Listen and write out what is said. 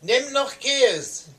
Nimm noch Käse.